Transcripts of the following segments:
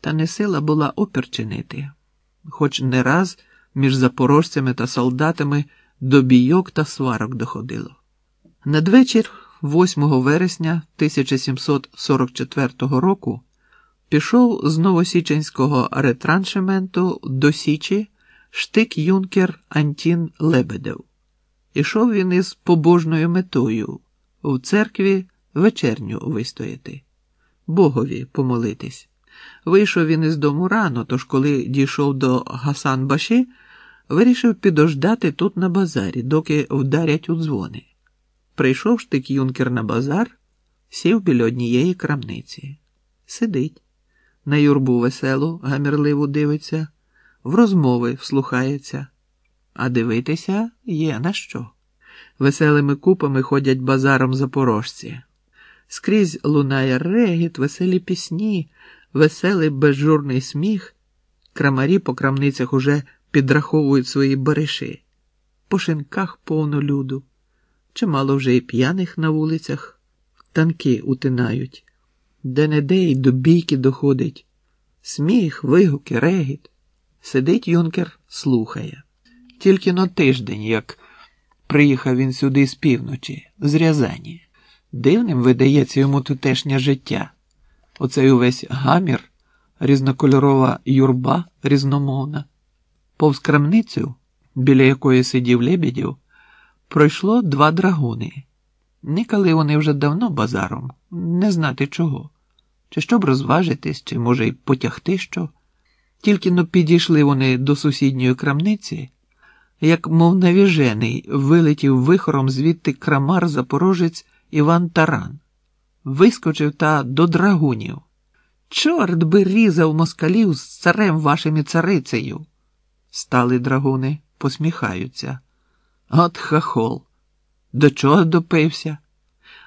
та не сила була опір чинити, хоч не раз між запорожцями та солдатами до бійок та сварок доходило. Надвечір, 8 вересня 1744 року, пішов з Новосіченського ретраншементу до Січі штик юнкер Антін Лебедев. Ішов він із побожною метою в церкві вечерню вистояти, Богові помолитись. Вийшов він із дому рано, тож коли дійшов до Гасан Баші, вирішив підождати тут на базарі, доки вдарять у дзвони. Прийшов штик юнкер на базар, сів біля однієї крамниці. Сидить, на юрбу веселу, гамірливо дивиться, в розмови вслухається, а дивитися є на що. Веселими купами ходять базаром запорожці. Скрізь лунає регіт, веселі пісні, веселий безжурний сміх. Крамарі по крамницях уже підраховують свої бариші. По шинках повно люду. Чимало вже і п'яних на вулицях, танки утинають, де не де й до бійки доходить. Сміх, вигуки, регіт. Сидить юнкер, слухає. Тільки на тиждень, як приїхав він сюди з півночі, з Рязані. Дивним видається йому тутешнє життя. Оцей увесь гамір, різнокольорова юрба різномовна. Повз крамницю, біля якої сидів Лебедів, пройшло два драгуни. Никали вони вже давно базаром, не знати чого, чи щоб розважитись, чи, може, й потягти що. Тільки но підійшли вони до сусідньої крамниці, як, мов навіжений, вилетів вихором звідти крамар запорожець Іван Таран. Вискочив та до драгунів. Чорт би різав москалів з царем вашим і царицею. Стали драгуни, посміхаються. От хахол. До чого допився?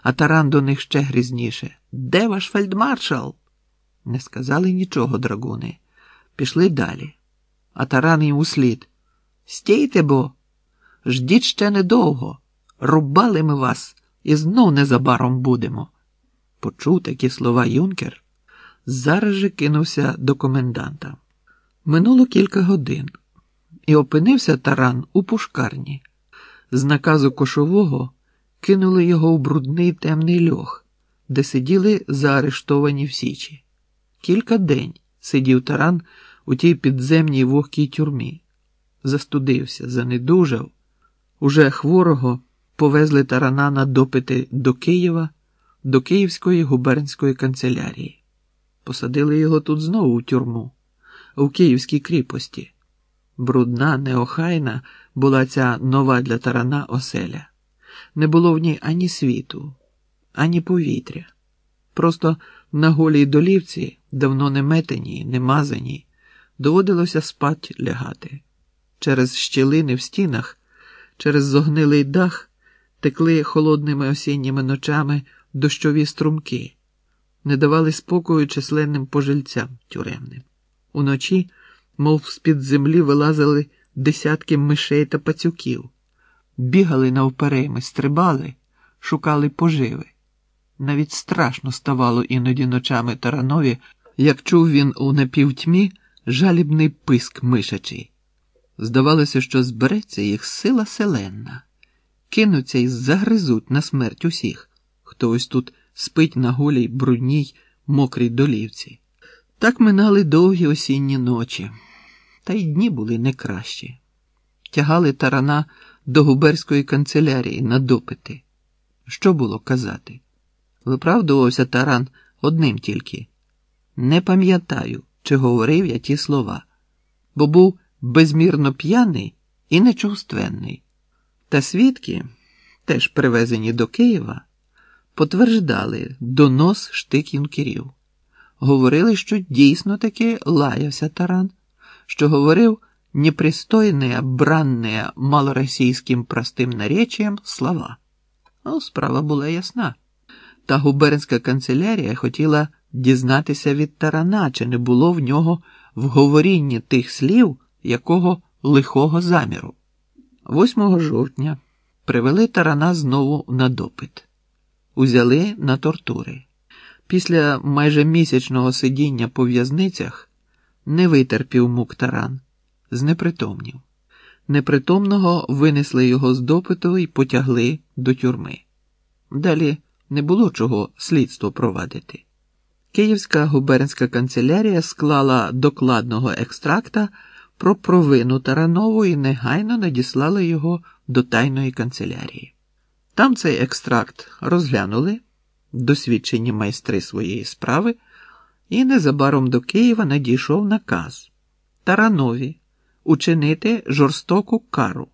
А таран до них ще грізніше. Де ваш фельдмаршал? Не сказали нічого, драгуни. Пішли далі. А таран їм услід. Стійте бо, ждіть ще недовго. Рубали ми вас і знов незабаром будемо. Почув такі слова юнкер, зараз же кинувся до коменданта. Минуло кілька годин, і опинився таран у пушкарні. З наказу кошового кинули його в брудний темний льох, де сиділи заарештовані в Січі. Кілька день сидів таран у тій підземній вогкій тюрмі. Застудився, занедужав. Уже хворого повезли тарана на допити до Києва, до Київської губернської канцелярії. Посадили його тут знову в тюрму, у Київській кріпості. Брудна, неохайна була ця нова для тарана оселя. Не було в ній ані світу, ані повітря. Просто на голій долівці, давно не метені, не мазані, доводилося спать лягати. Через щілини в стінах, через зогнилий дах текли холодними осінніми ночами дощові струмки, не давали спокою численним пожильцям тюремним. Уночі, мов з-під землі, вилазили десятки мишей та пацюків, бігали навперейми, стрибали, шукали поживи. Навіть страшно ставало іноді ночами таранові, як чув він у напівтьмі жалібний писк мишачий. Здавалося, що збереться їх сила селенна, кинуться і загризуть на смерть усіх, хто ось тут спить на голій, брудній, мокрій долівці. Так минали довгі осінні ночі, та й дні були не кращі. Тягали тарана до губерської канцелярії на допити. Що було казати? Виправдувався таран одним тільки. Не пам'ятаю, чи говорив я ті слова, бо був безмірно п'яний і нечувственний. Та свідки, теж привезені до Києва, потверждали донос штик юнкерів. Говорили, що дійсно таки лаявся таран, що говорив непристойне, бранне малоросійським простим наречієм слова. Ну, справа була ясна. Та губернська канцелярія хотіла дізнатися від тарана, чи не було в нього в говорінні тих слів, якого лихого заміру. 8 жовтня привели тарана знову на допит, узяли на тортури. Після майже місячного сидіння по в'язницях не витерпів мук таран, знепритомнів. Непритомного винесли його з допиту і потягли до тюрми. Далі не було чого слідство провадити. Київська губернська канцелярія склала докладного екстракта про провину Таранову і негайно надіслала його до тайної канцелярії. Там цей екстракт розглянули, досвідчені майстри своєї справи, і незабаром до Києва надійшов наказ Таранові учинити жорстоку кару,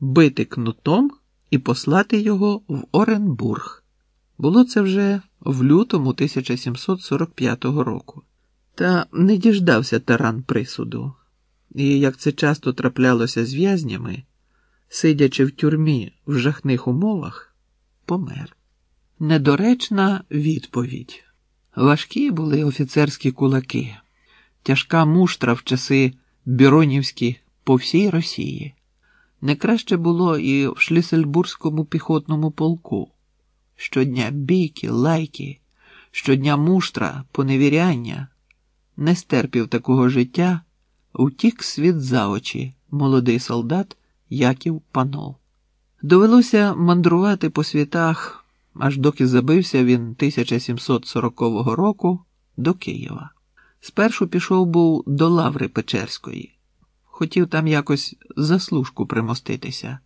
бити кнутом і послати його в Оренбург. Було це вже в лютому 1745 року. Та не діждався таран присуду, і, як це часто траплялося з в'язнями, сидячи в тюрмі в жахних умовах, помер. Недоречна відповідь. Важкі були офіцерські кулаки, тяжка муштра в часи Біронівські по всій Росії. Не краще було і в Шлісельбурзькому піхотному полку. Щодня бійки, лайки, щодня муштра, поневіряння, не стерпів такого життя, утік світ за очі молодий солдат Яків Панов. Довелося мандрувати по світах, аж доки забився він 1740 року до Києва. Спершу пішов був до Лаври Печерської, хотів там якось заслужку примоститися.